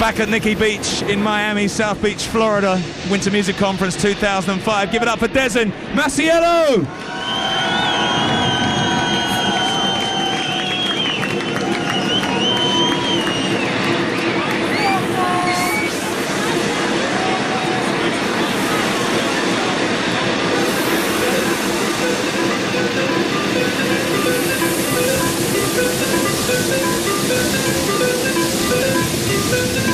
Back at Nikki Beach in Miami, South Beach, Florida, Winter Music Conference 2005. Give it up for Desyn Masiello! Listen to me.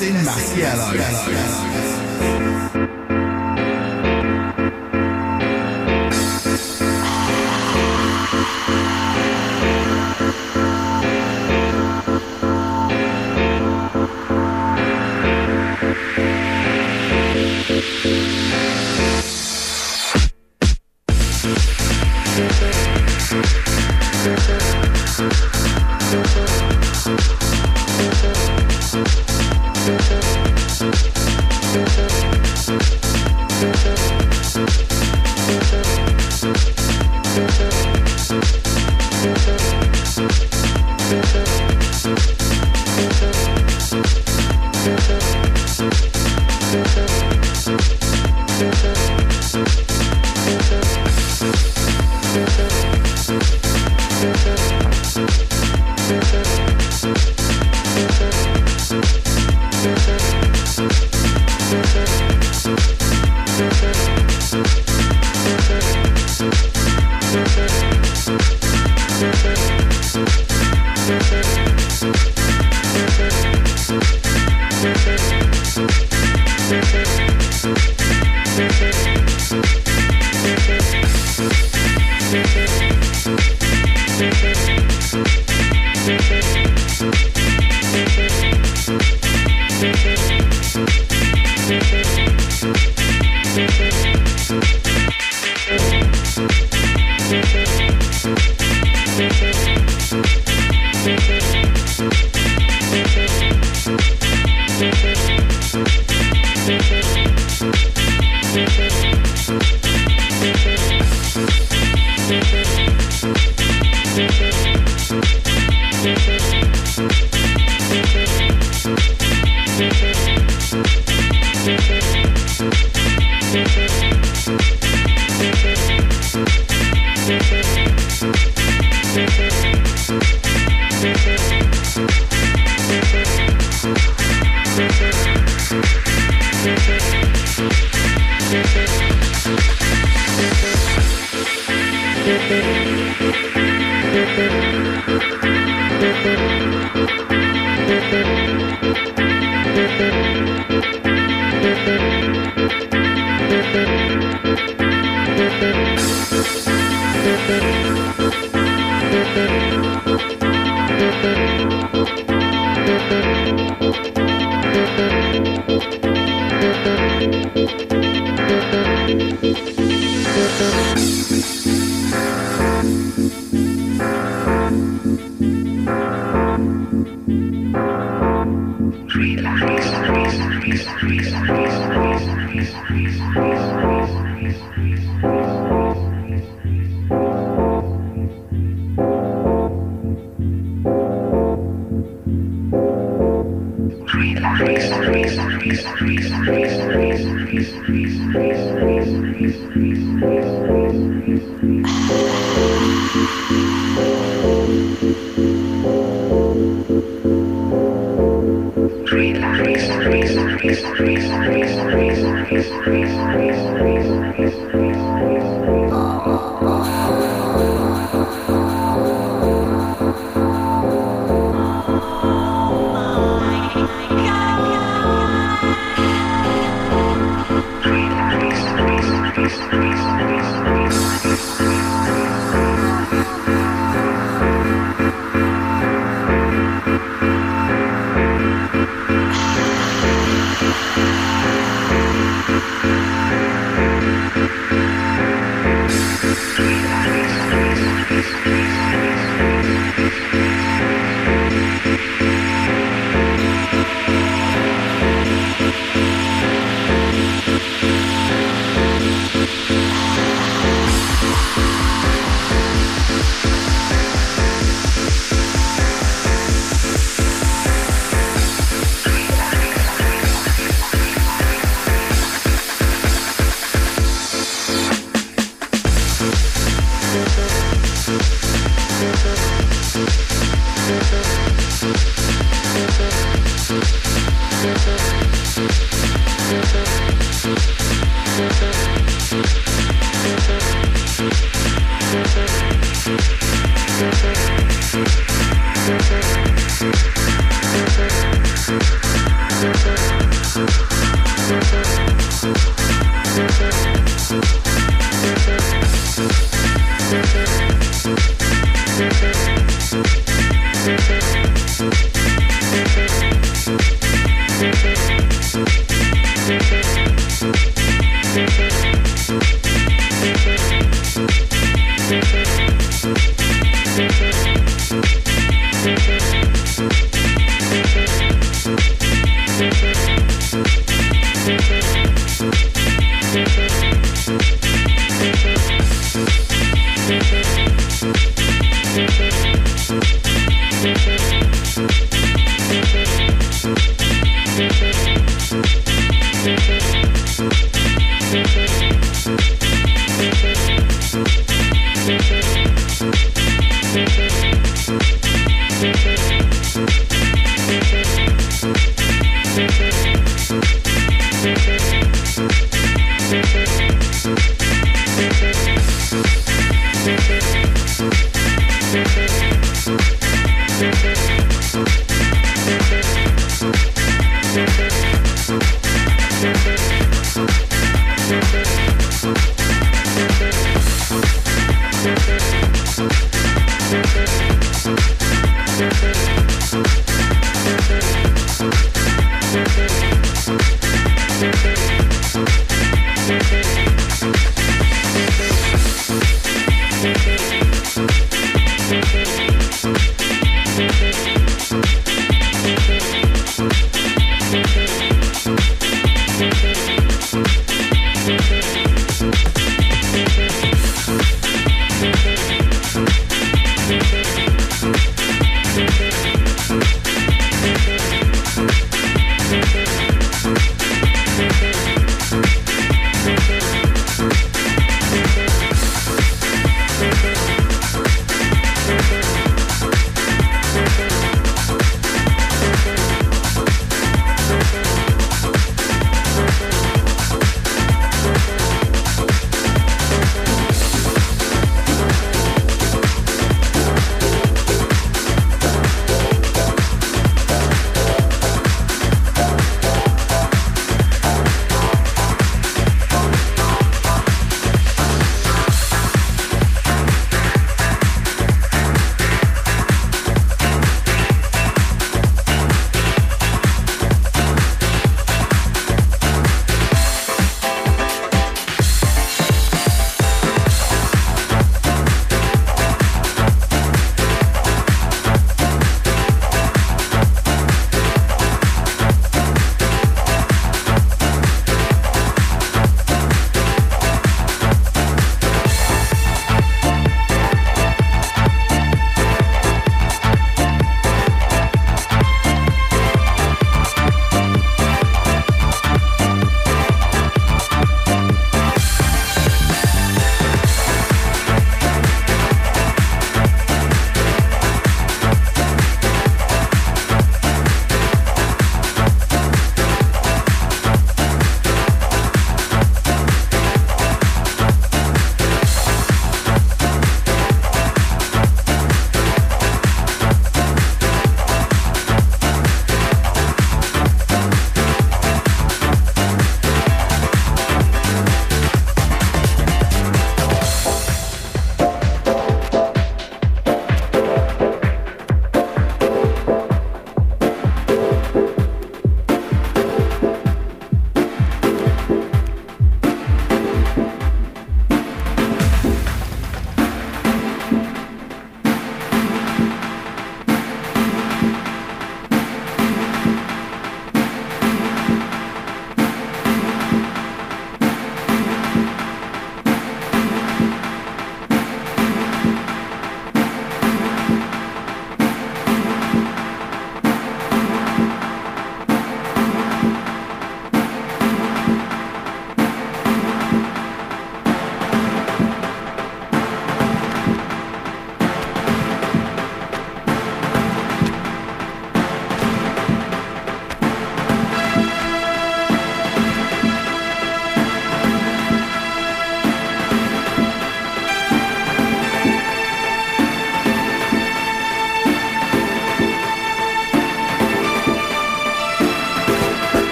With Destin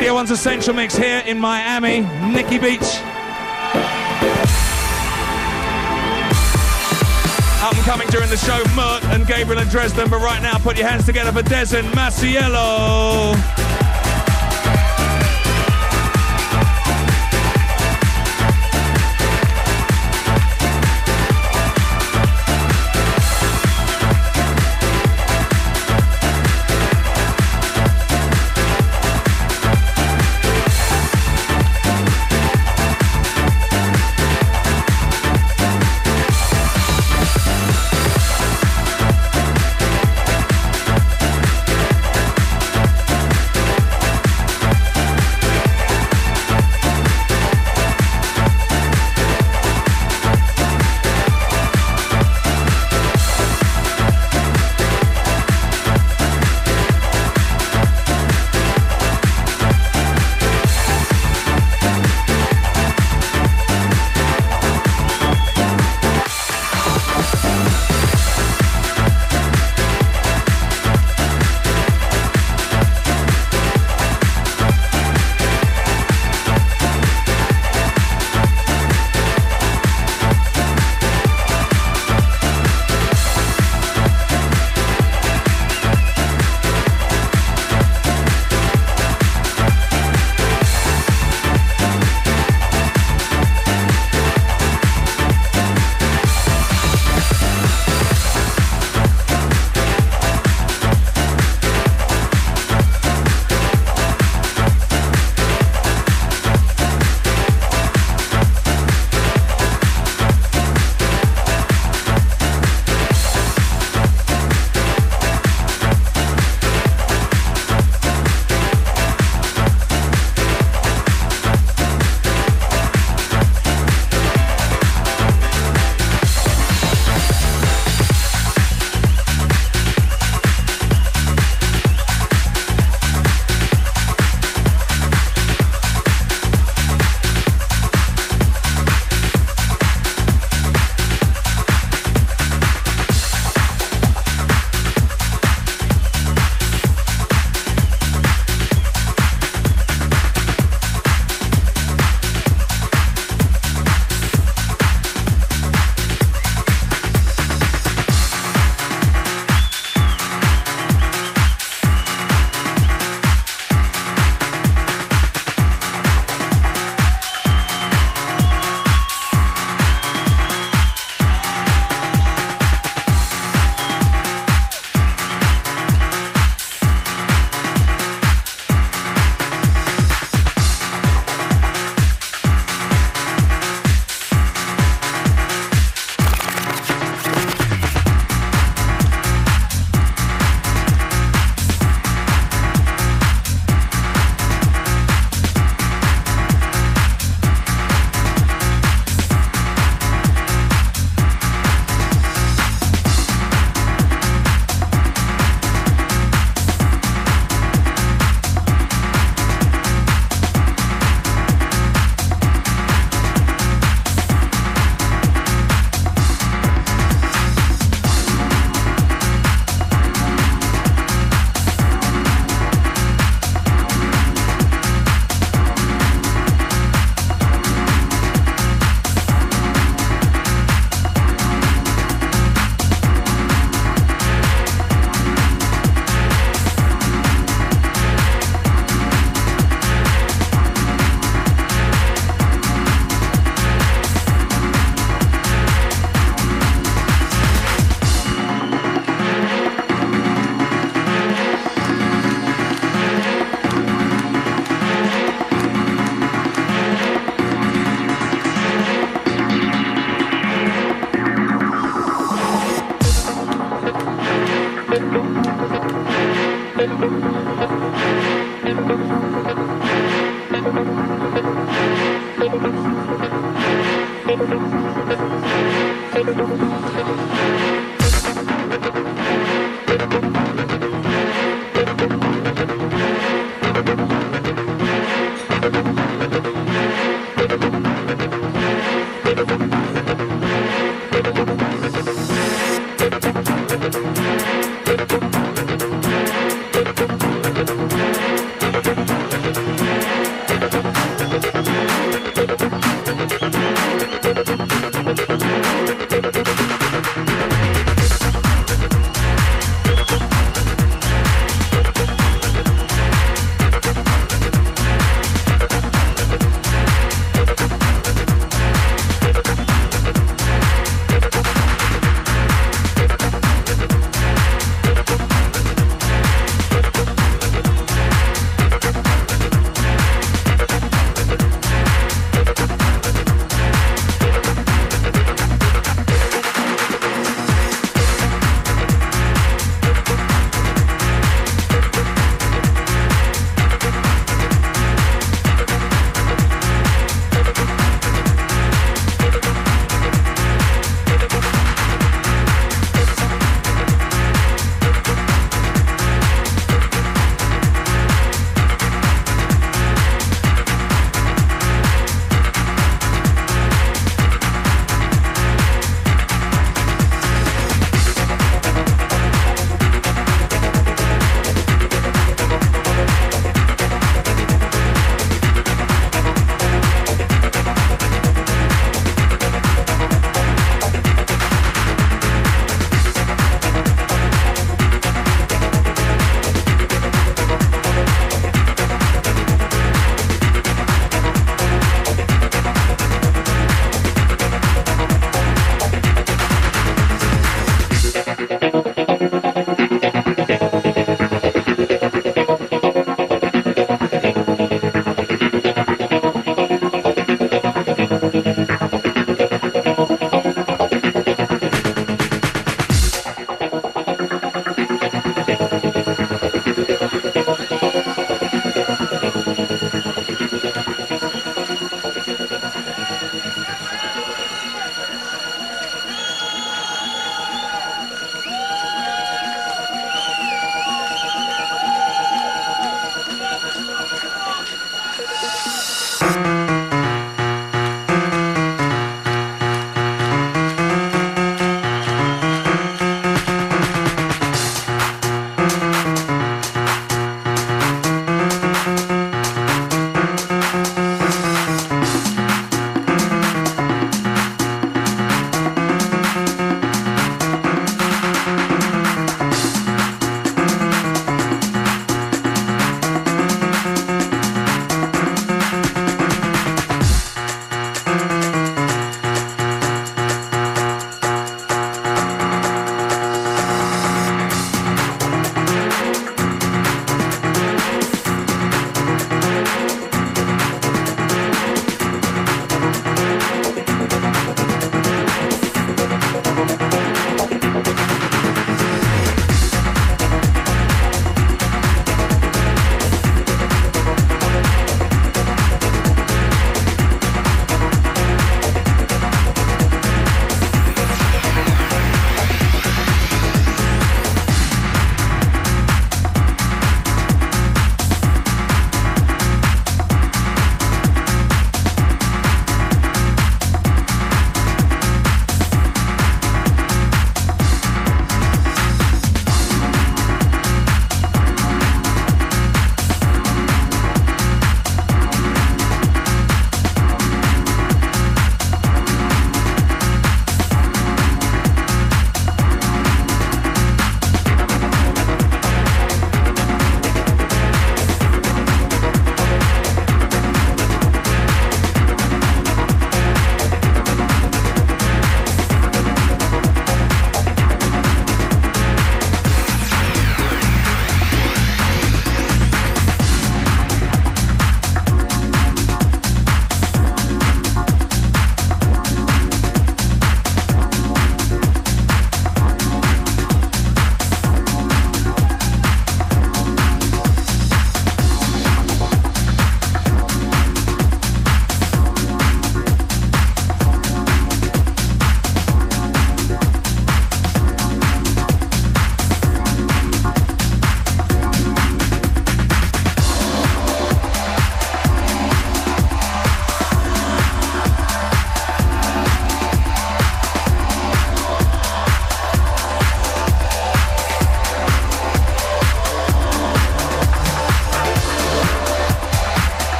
Radio 1's Essential Mix here in Miami, Nikki Beach. Up and coming during the show, Mert and Gabriel and Dresden. But right now, put your hands together for Desyn Masiello. from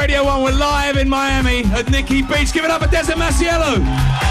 Radio 1. We're live in Miami at Nikki Beach. Give it up for Desyn Masiello.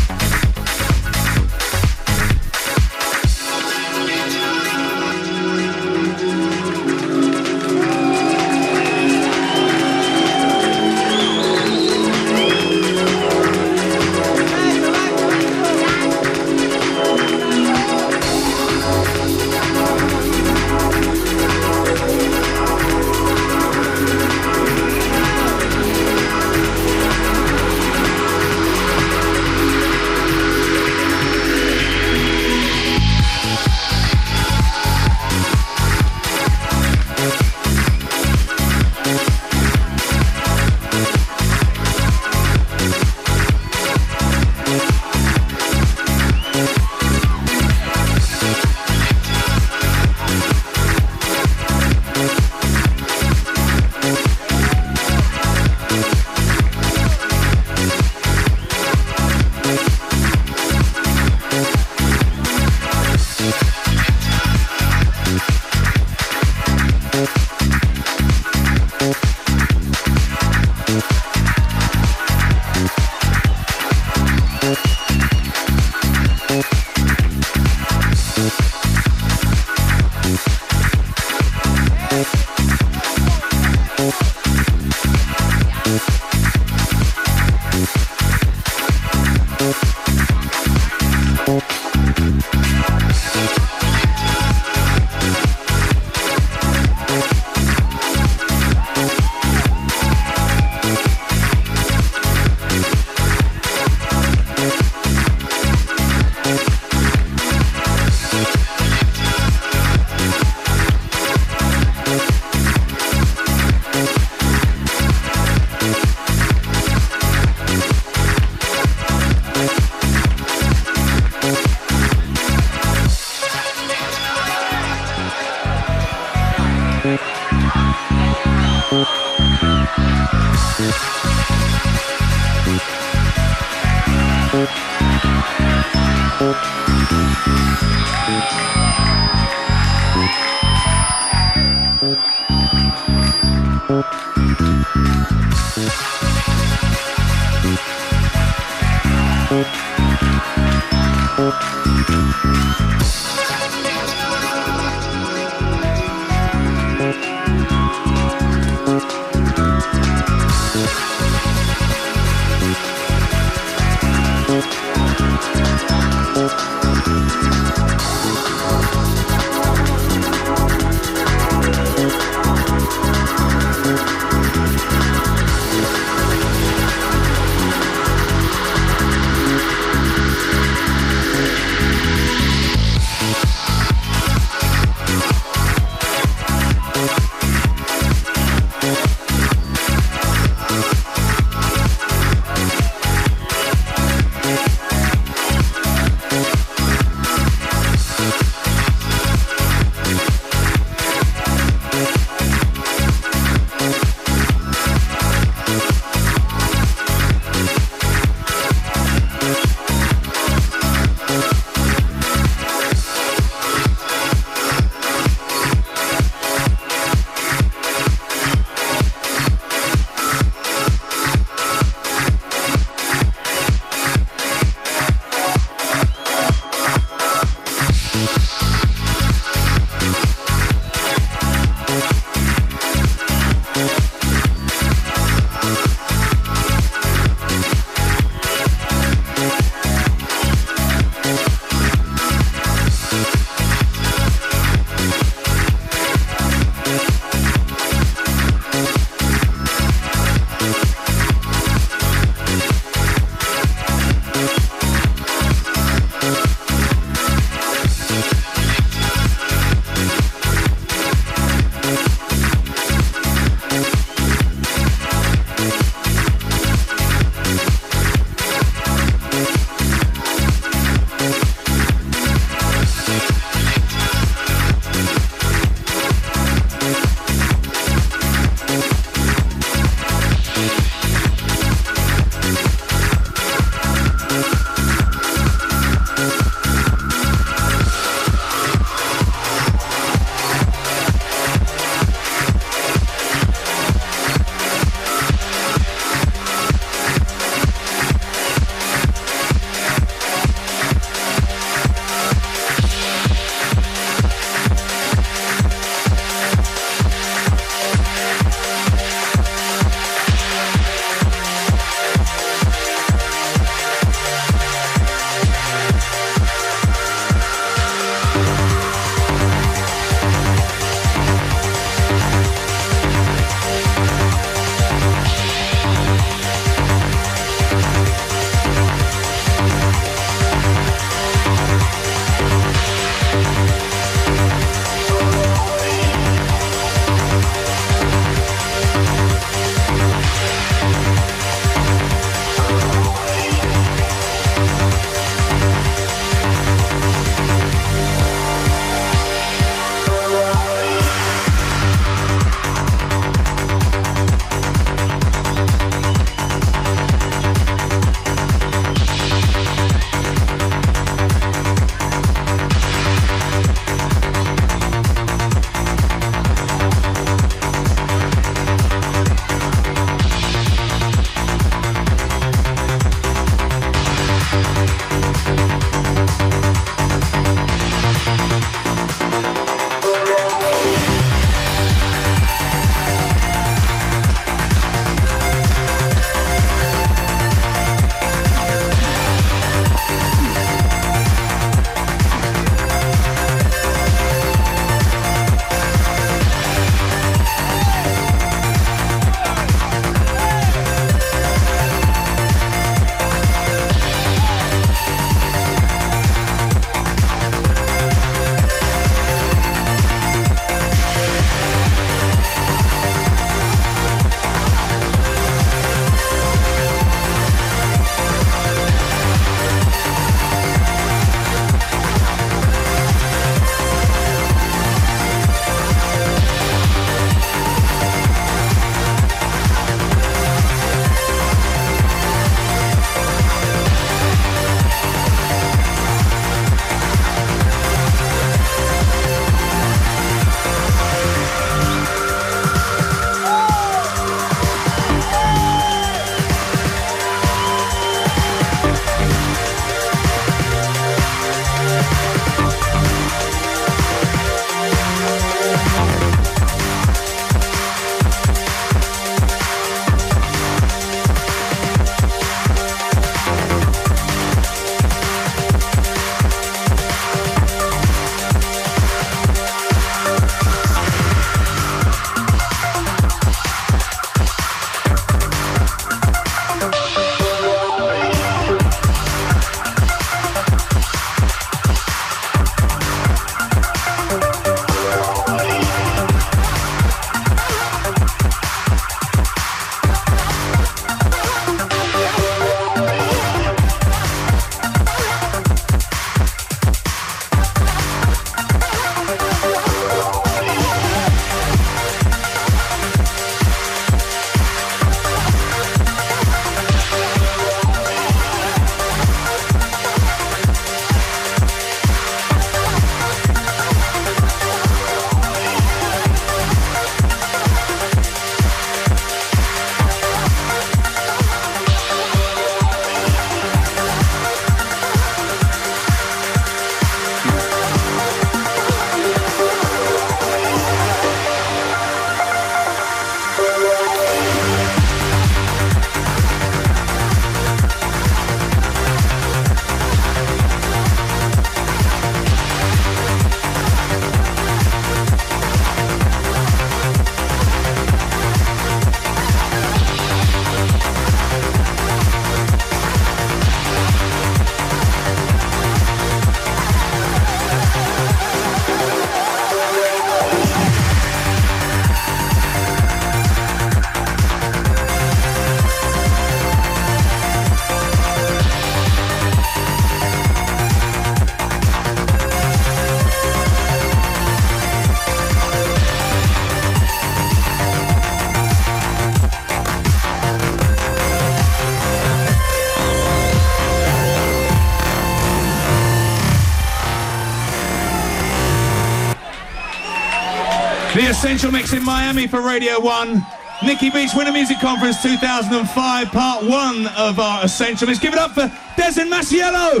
Essential Mix in Miami for Radio 1. Nikki Beach Winter Music Conference 2005, part one of our Essential Mix. Give it up for Desyn Masiello.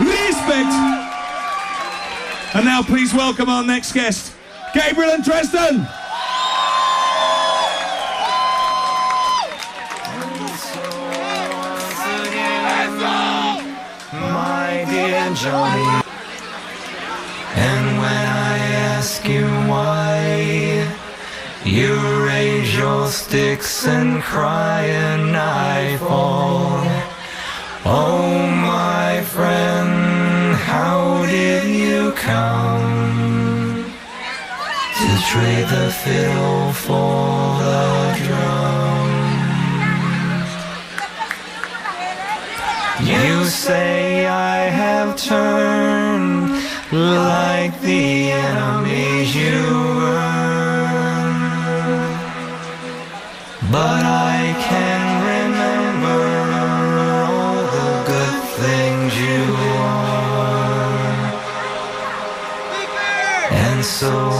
Respect. And now please welcome our next guest, Gabriel and Dresden. Johnny. You raise your sticks and cry, and I fall. Oh, my friend, how did you come to trade the fiddle for the drum? You say I have turned like the enemies you But I can remember all the good things you are. And so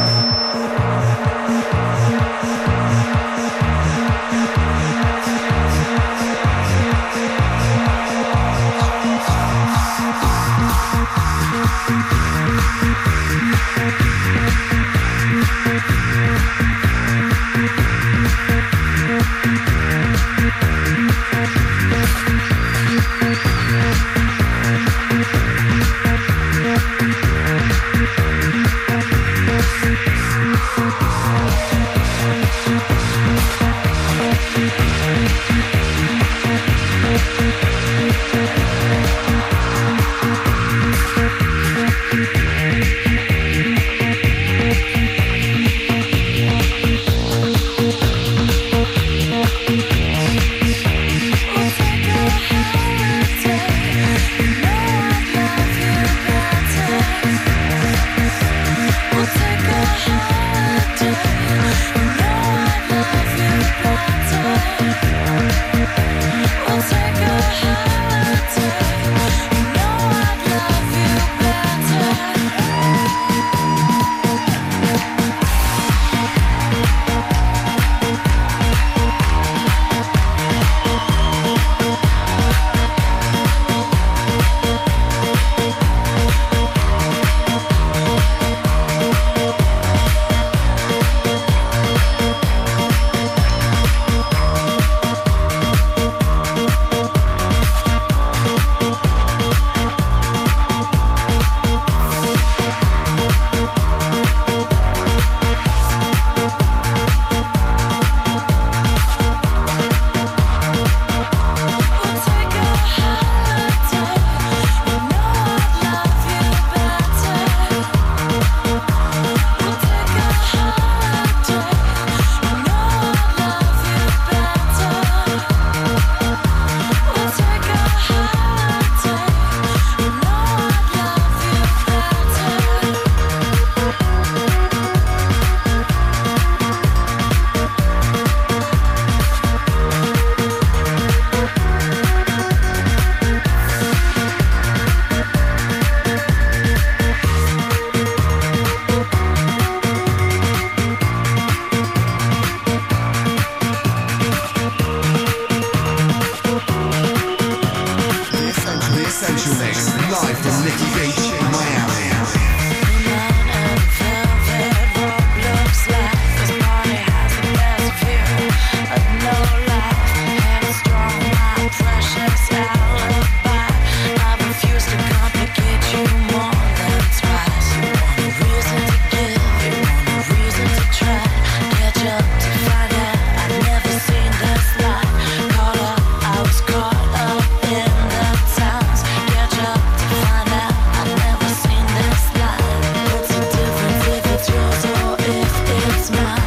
now.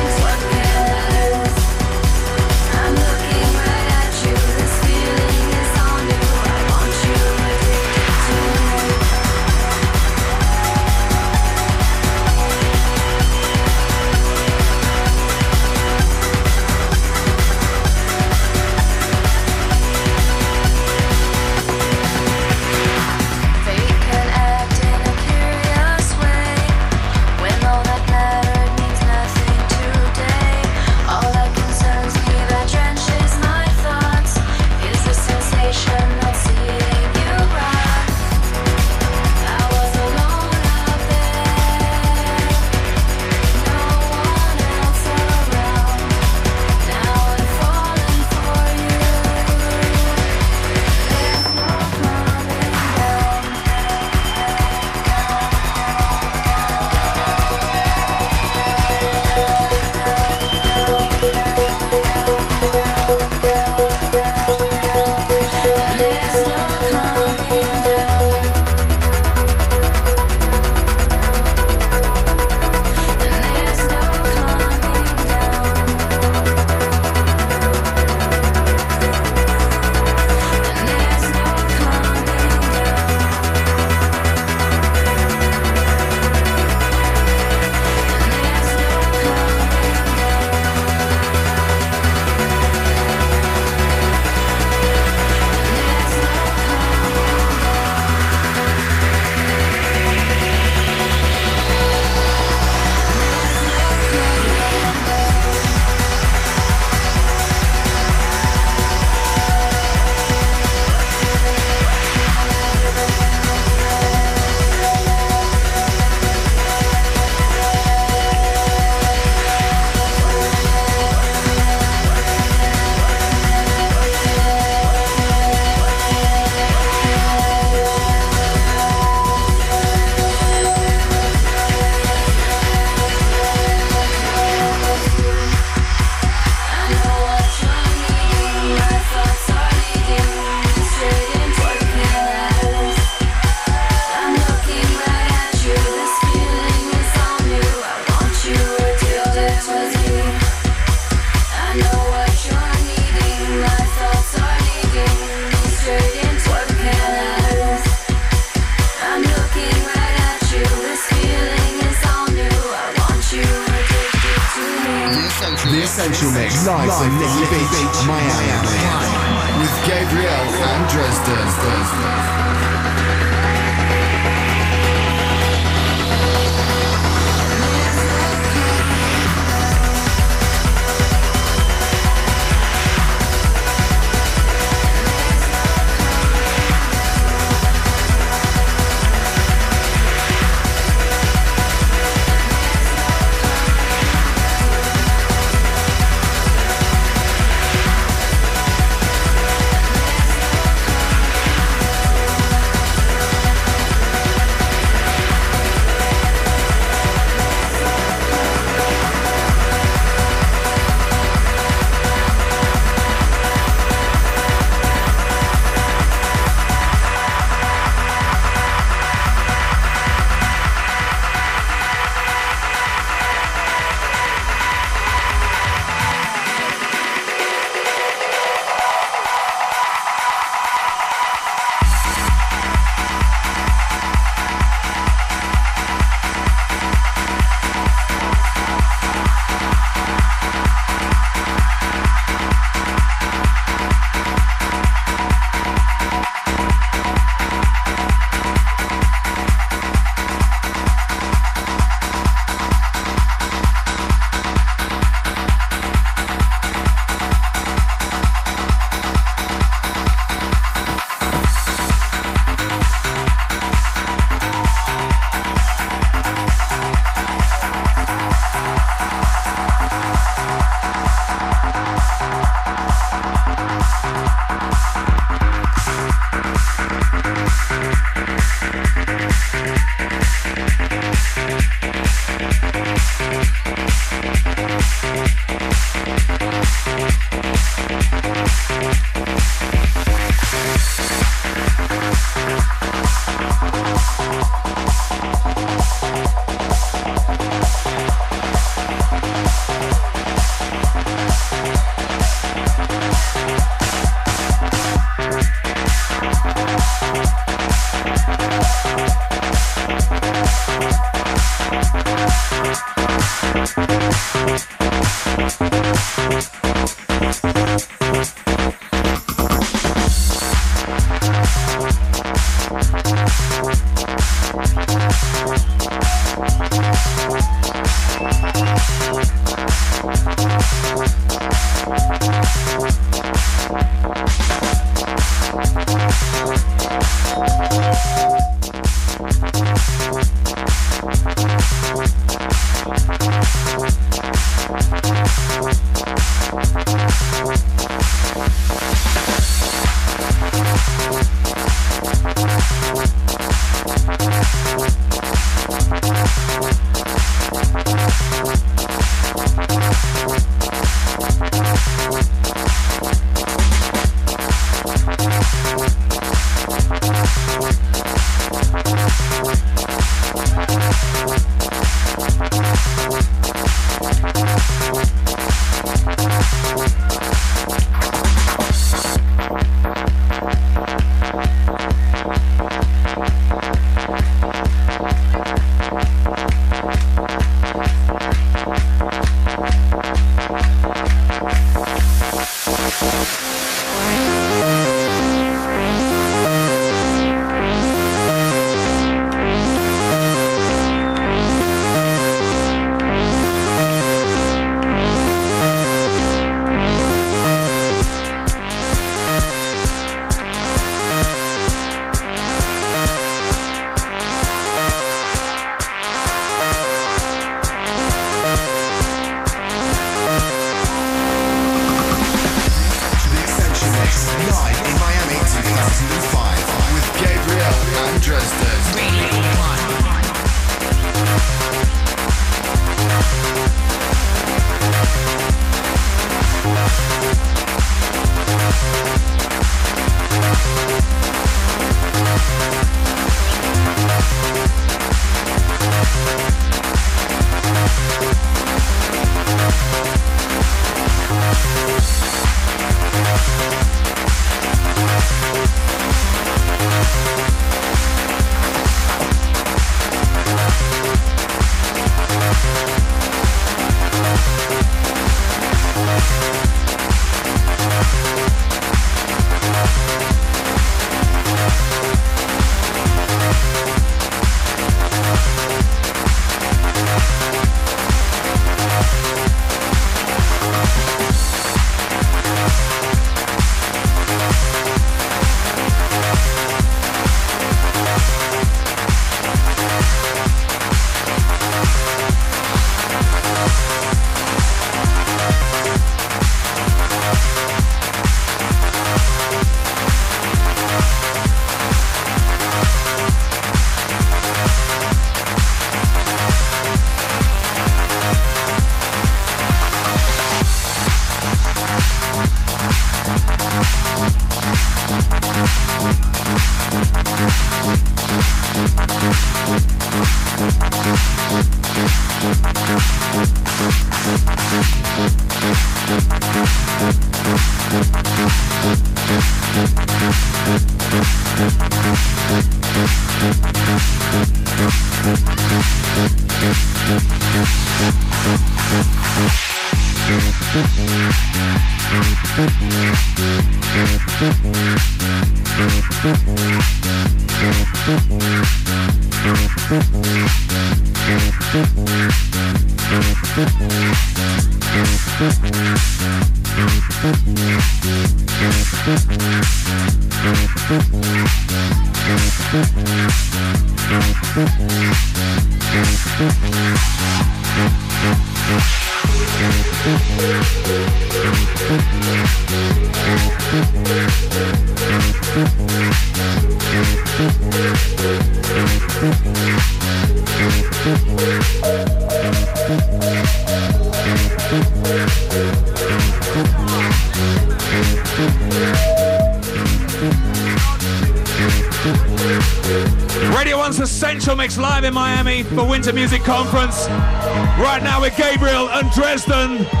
For Winter Music Conference. Right now with Gabriel and Dresden.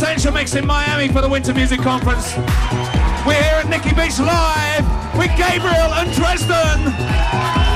Essential Mix in Miami for the Winter Music Conference. We're here at Nikki Beach Live with Gabriel and Dresden.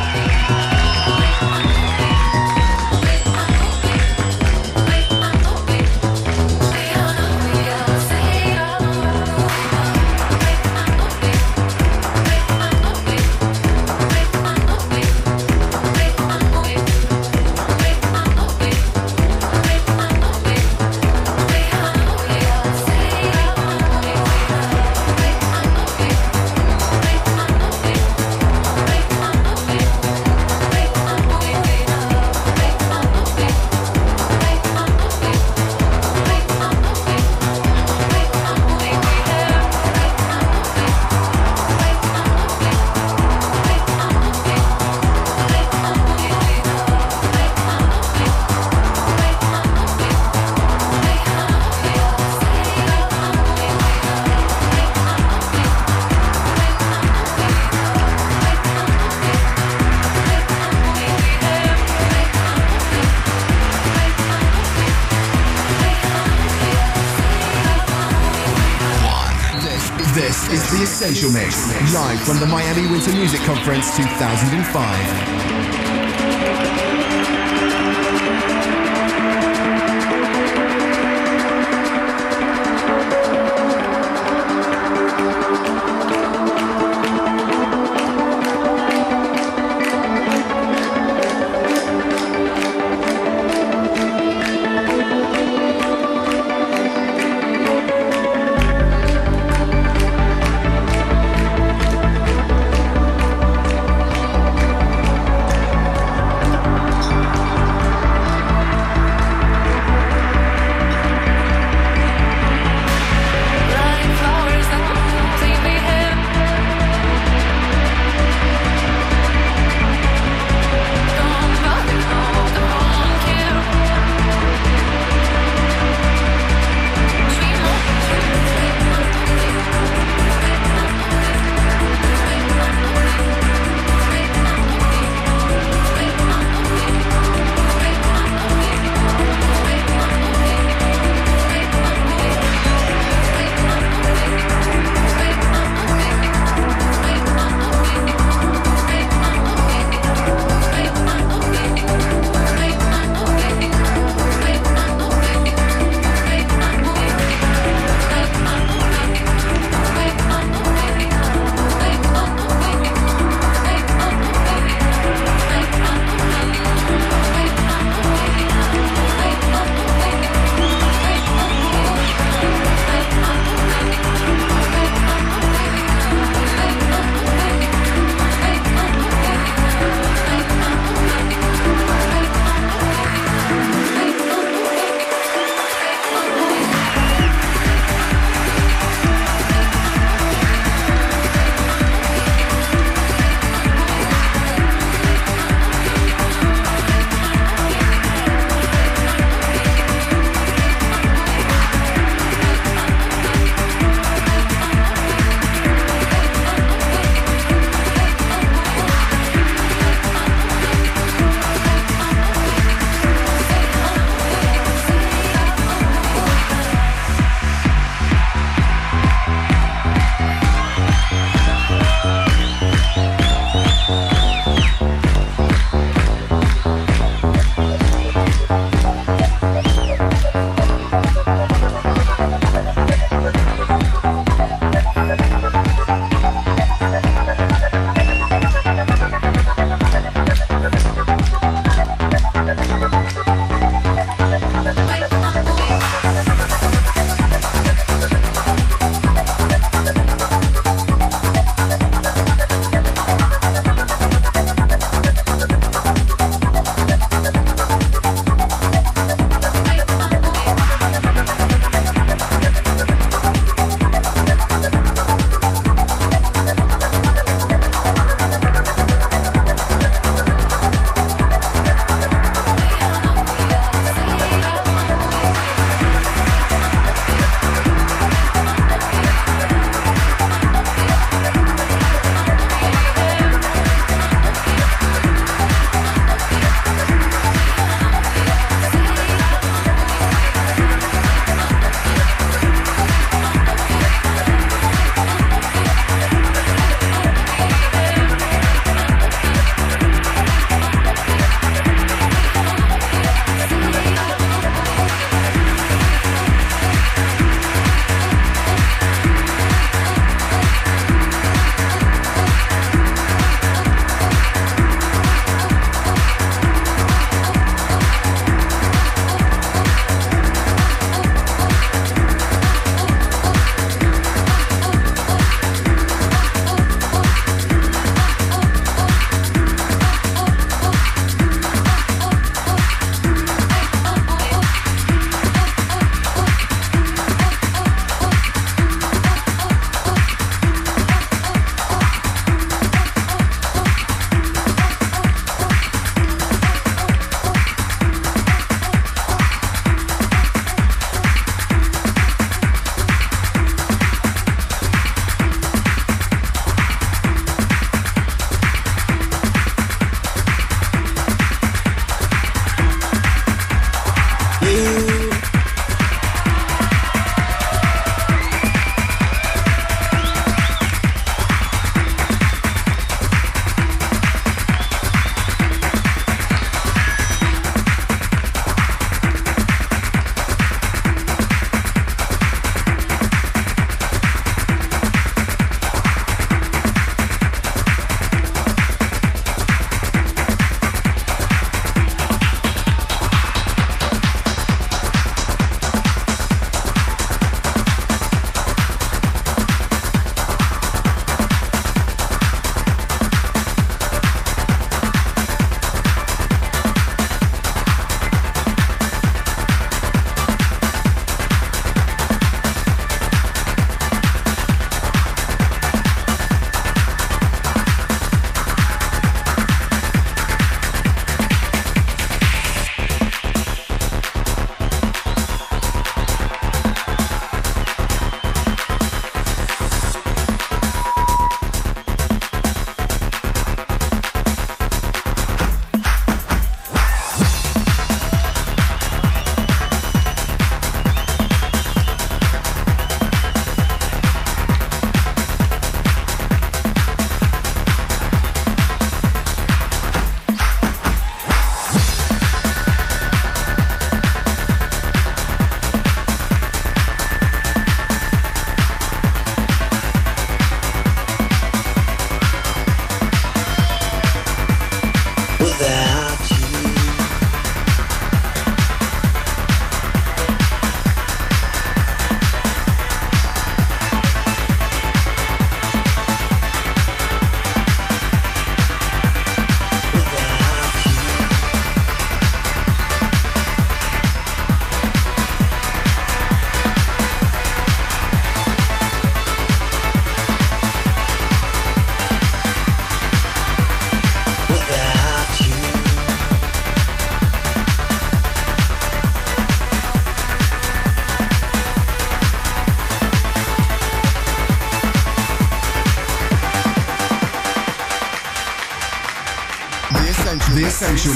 Live from the Miami Winter Music Conference 2005.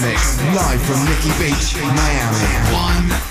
Mix, live from Nikki Beach, in Miami. One.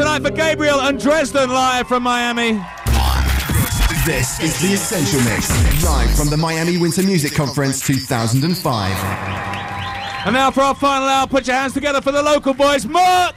Tonight for Gabriel and Dresden live from Miami. This is the Essential Mix, live from the Miami Winter Music Conference 2005. And now for our final hour, put your hands together for the local boys. Murk!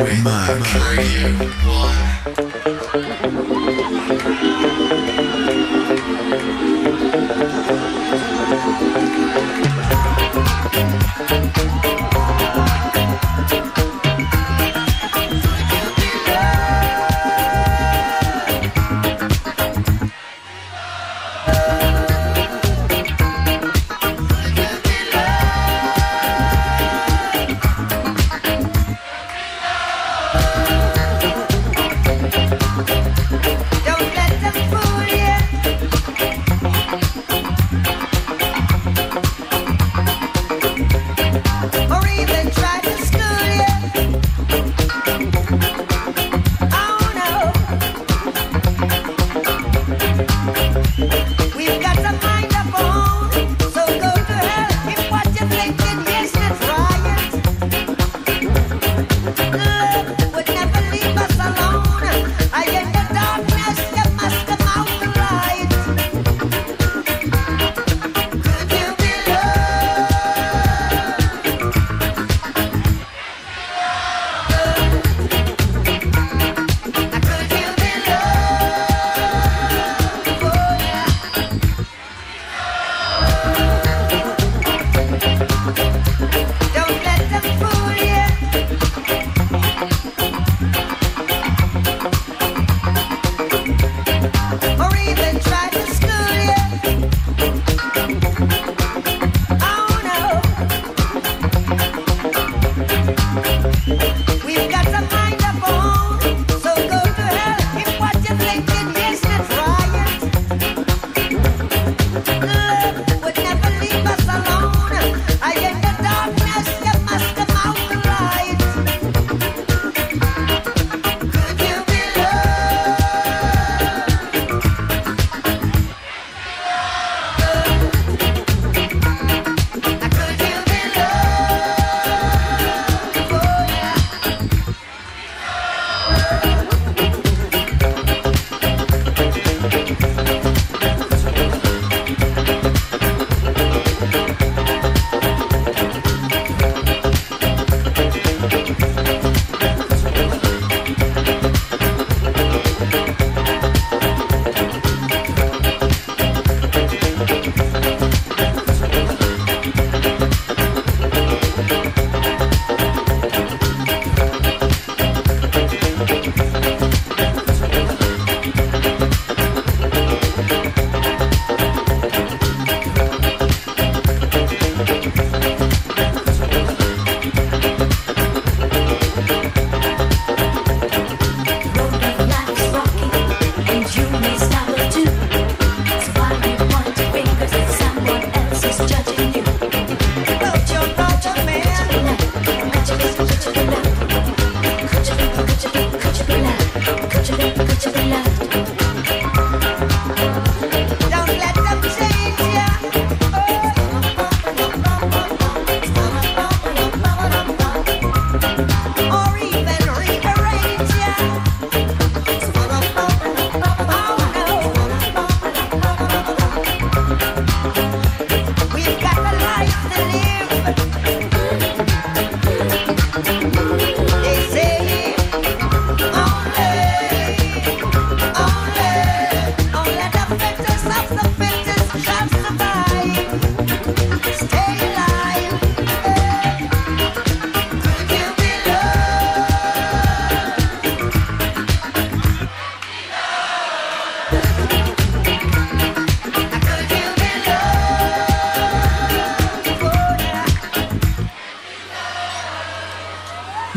Miami with,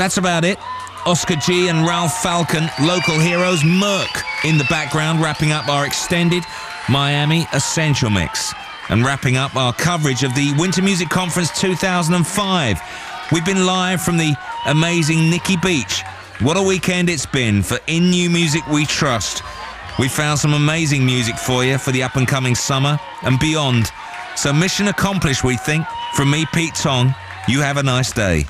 That's about it. Oscar G and Ralph Falcon, local heroes. Murk in the background, wrapping up our extended Miami Essential Mix and wrapping up our coverage of the Winter Music Conference 2005. We've been live from the amazing Nikki Beach What a weekend it's been for In New Music We Trust. We found some amazing music for you for the up and coming summer and beyond. So mission accomplished, we think. From me, Pete Tong, you have a nice day.